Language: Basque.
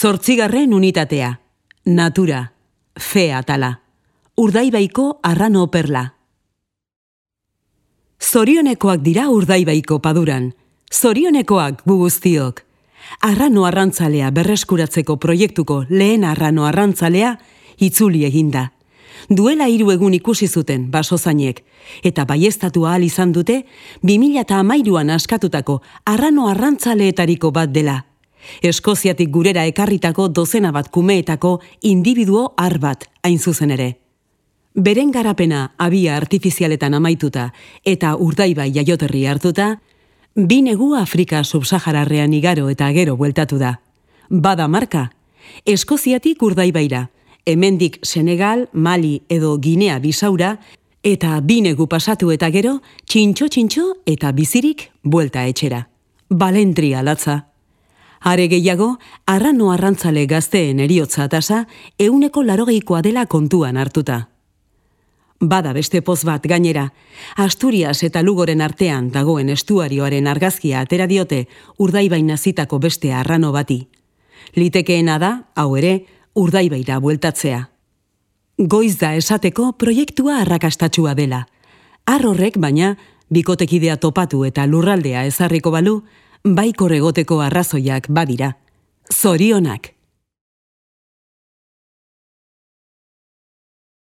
Zortzigarren unitatea. Natura. Fe atala. Urdaibaiko arrano perla. Zorionekoak dira urdaibaiko paduran. Zorionekoak guguztiok. Arrano arrantzalea berreskuratzeko proiektuko lehen arrano arrantzalea itzuli eginda. Duela hiru egun ikusi zuten basozainek, eta baiestatu ahal izan dute 2008an askatutako arrano arrantzaleetariko bat dela. Eskoziatik gurera ekarritako dozena bat kumeetako individuo har bat hain zuzen ere. Beren garapena abia artifizialetan amaituta eta urdaibai jaioterri hartuta, bi negu Afrika subsahararrean igaro eta gero bueltatu da. Bada marka, Eskoziatik urdaibaira, hemendik Senegal, Mali edo Ginea bisaura, eta binegu pasatu eta gero, txintxo-txintxo eta bizirik buelta etxera. Balentria latza. Are gehiago, arrano arrantzale gazteen eriotza tasa, euneko larogeikoa dela kontuan hartuta. Bada beste poz bat gainera, Asturias eta Lugoren artean dagoen estuarioaren argazkia atera diote urdaibaina zitako beste arrano bati. Litekeena da, hau ere, urdaibaira bueltatzea. Goiz da esateko proiektua arrakastatxua dela. Arrorrek baina, bikotekidea topatu eta lurraldea ezarriko balu, baiko regoteko arrazoiak badira. Zorionak!